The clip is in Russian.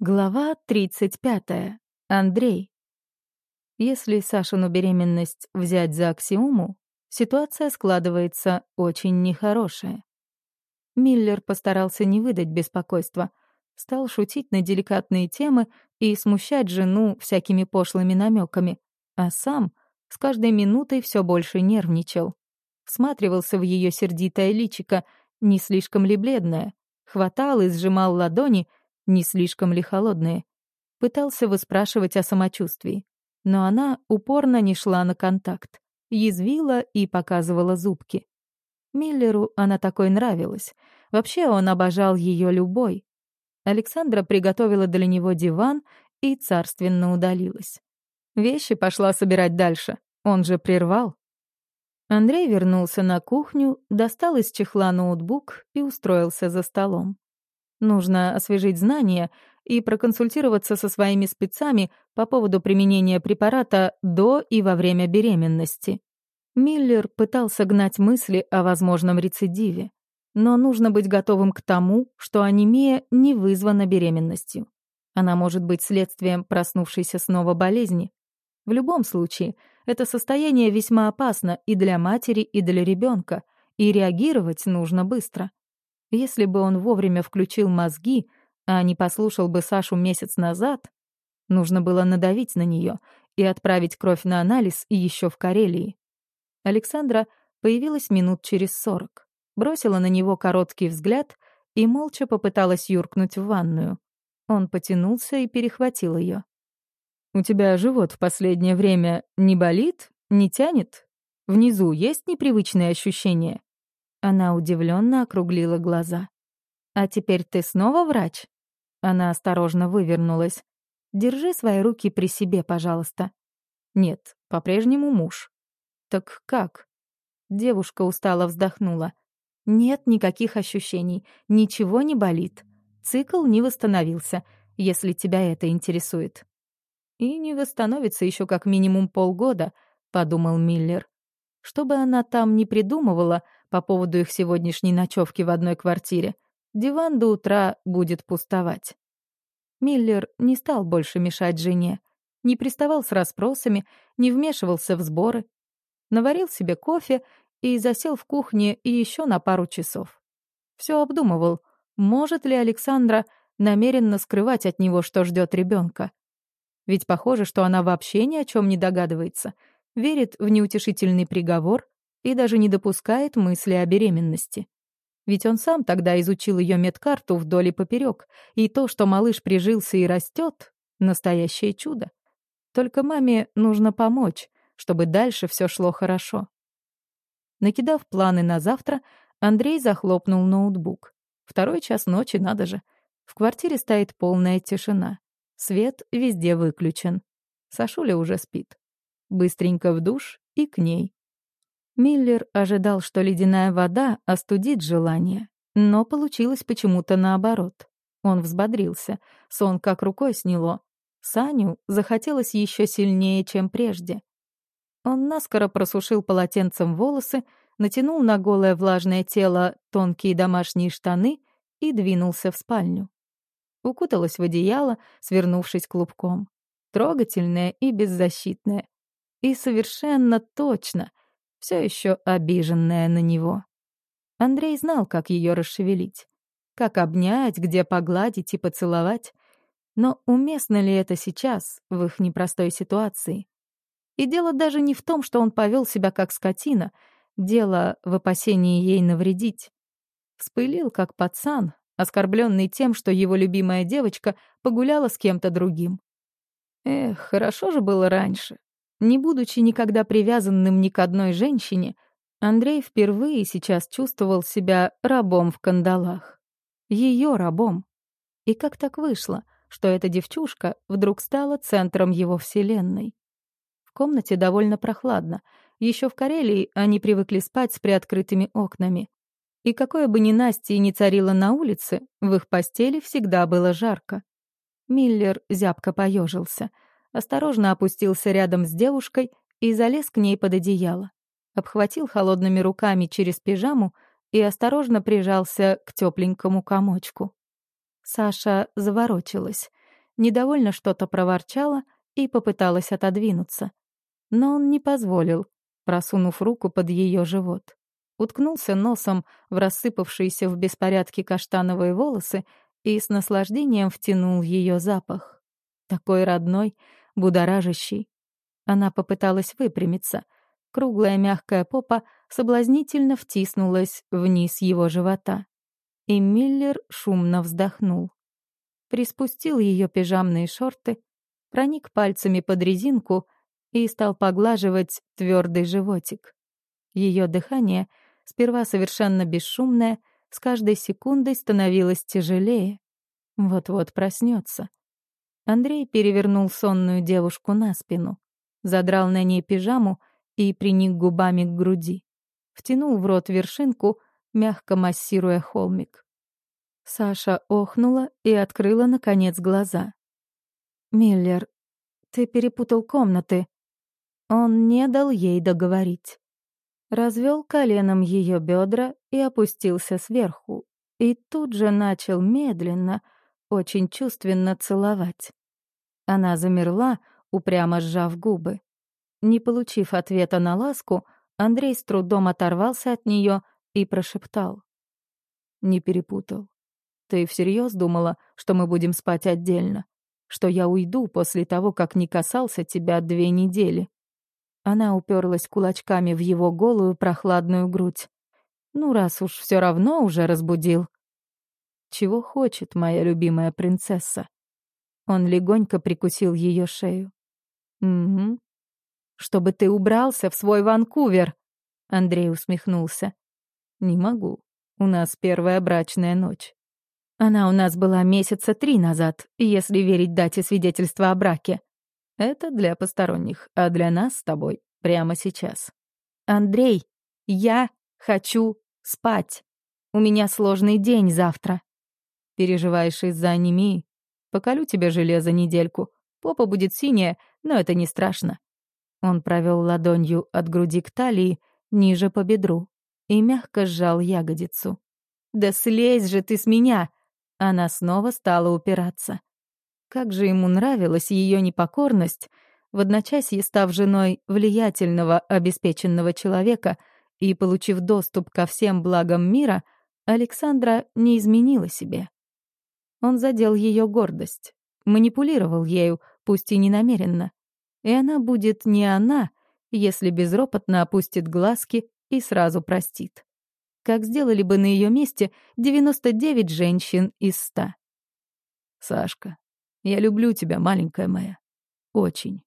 Глава 35. Андрей. Если Сашину беременность взять за аксиому, ситуация складывается очень нехорошая. Миллер постарался не выдать беспокойства, стал шутить на деликатные темы и смущать жену всякими пошлыми намеками, а сам с каждой минутой все больше нервничал. Всматривался в ее сердитое личико, не слишком ли бледное, хватал и сжимал ладони — не слишком ли холодные. Пытался выспрашивать о самочувствии, но она упорно не шла на контакт, язвила и показывала зубки. Миллеру она такой нравилась. Вообще он обожал ее любой. Александра приготовила для него диван и царственно удалилась. Вещи пошла собирать дальше. Он же прервал. Андрей вернулся на кухню, достал из чехла ноутбук и устроился за столом. Нужно освежить знания и проконсультироваться со своими спецами по поводу применения препарата до и во время беременности. Миллер пытался гнать мысли о возможном рецидиве, но нужно быть готовым к тому, что анемия не вызвана беременностью. Она может быть следствием проснувшейся снова болезни. В любом случае, это состояние весьма опасно и для матери, и для ребенка, и реагировать нужно быстро. Если бы он вовремя включил мозги, а не послушал бы Сашу месяц назад, нужно было надавить на нее и отправить кровь на анализ еще в Карелии. Александра появилась минут через сорок, бросила на него короткий взгляд и молча попыталась юркнуть в ванную. Он потянулся и перехватил ее. «У тебя живот в последнее время не болит, не тянет? Внизу есть непривычные ощущения?» Она удивленно округлила глаза. «А теперь ты снова врач?» Она осторожно вывернулась. «Держи свои руки при себе, пожалуйста». «Нет, по-прежнему муж». «Так как?» Девушка устало вздохнула. «Нет никаких ощущений, ничего не болит. Цикл не восстановился, если тебя это интересует». «И не восстановится еще как минимум полгода», — подумал Миллер. Что бы она там ни придумывала, по поводу их сегодняшней ночевки в одной квартире, диван до утра будет пустовать. Миллер не стал больше мешать жене, не приставал с расспросами, не вмешивался в сборы, наварил себе кофе и засел в кухне еще на пару часов. Все обдумывал, может ли Александра намеренно скрывать от него, что ждет ребенка. Ведь похоже, что она вообще ни о чем не догадывается, верит в неутешительный приговор и даже не допускает мысли о беременности. Ведь он сам тогда изучил ее медкарту вдоль и поперек, и то, что малыш прижился и растет, настоящее чудо. Только маме нужно помочь, чтобы дальше все шло хорошо. Накидав планы на завтра, Андрей захлопнул ноутбук. Второй час ночи, надо же. В квартире стоит полная тишина. Свет везде выключен. Сашуля уже спит. Быстренько в душ и к ней. Миллер ожидал, что ледяная вода остудит желание, но получилось почему-то наоборот. Он взбодрился, сон как рукой сняло. Саню захотелось еще сильнее, чем прежде. Он наскоро просушил полотенцем волосы, натянул на голое влажное тело тонкие домашние штаны и двинулся в спальню. Укуталась в одеяло, свернувшись клубком. Трогательная и беззащитная. И совершенно точно — все еще обиженная на него. Андрей знал, как ее расшевелить, как обнять, где погладить и поцеловать. Но уместно ли это сейчас, в их непростой ситуации? И дело даже не в том, что он повел себя как скотина, дело в опасении ей навредить. Вспылил, как пацан, оскорбленный тем, что его любимая девочка погуляла с кем-то другим. Эх, хорошо же было раньше. Не будучи никогда привязанным ни к одной женщине, Андрей впервые сейчас чувствовал себя рабом в кандалах. Ее рабом. И как так вышло, что эта девчушка вдруг стала центром его вселенной? В комнате довольно прохладно. Еще в Карелии они привыкли спать с приоткрытыми окнами. И какое бы ни Настя ни царило на улице, в их постели всегда было жарко. Миллер зябко поежился — осторожно опустился рядом с девушкой и залез к ней под одеяло. Обхватил холодными руками через пижаму и осторожно прижался к тепленькому комочку. Саша заворочилась. недовольно что-то проворчала и попыталась отодвинуться. Но он не позволил, просунув руку под ее живот. Уткнулся носом в рассыпавшиеся в беспорядке каштановые волосы и с наслаждением втянул ее запах. Такой родной, будоражащий. Она попыталась выпрямиться. Круглая мягкая попа соблазнительно втиснулась вниз его живота. И Миллер шумно вздохнул. Приспустил ее пижамные шорты, проник пальцами под резинку и стал поглаживать твердый животик. Ее дыхание, сперва совершенно бесшумное, с каждой секундой становилось тяжелее. Вот-вот проснется. Андрей перевернул сонную девушку на спину, задрал на ней пижаму и приник губами к груди. Втянул в рот вершинку, мягко массируя холмик. Саша охнула и открыла, наконец, глаза. «Миллер, ты перепутал комнаты». Он не дал ей договорить. Развел коленом ее бедра и опустился сверху. И тут же начал медленно, очень чувственно целовать. Она замерла, упрямо сжав губы. Не получив ответа на ласку, Андрей с трудом оторвался от нее и прошептал. «Не перепутал. Ты всерьез думала, что мы будем спать отдельно? Что я уйду после того, как не касался тебя две недели?» Она уперлась кулачками в его голую прохладную грудь. «Ну, раз уж все равно уже разбудил». «Чего хочет моя любимая принцесса?» Он легонько прикусил ее шею. «Угу. Чтобы ты убрался в свой Ванкувер!» Андрей усмехнулся. «Не могу. У нас первая брачная ночь. Она у нас была месяца три назад, если верить дате свидетельства о браке. Это для посторонних, а для нас с тобой прямо сейчас. Андрей, я хочу спать. У меня сложный день завтра. Переживаешь из-за анемии? Поколю тебе железо недельку. Попа будет синяя, но это не страшно. Он провел ладонью от груди к талии, ниже по бедру, и мягко сжал ягодицу. «Да слезь же ты с меня!» Она снова стала упираться. Как же ему нравилась ее непокорность, в одночасье став женой влиятельного, обеспеченного человека и получив доступ ко всем благам мира, Александра не изменила себе. Он задел ее гордость, манипулировал ею, пусть и ненамеренно. И она будет не она, если безропотно опустит глазки и сразу простит как сделали бы на ее месте 99 женщин из 100. «Сашка, я люблю тебя, маленькая моя. Очень».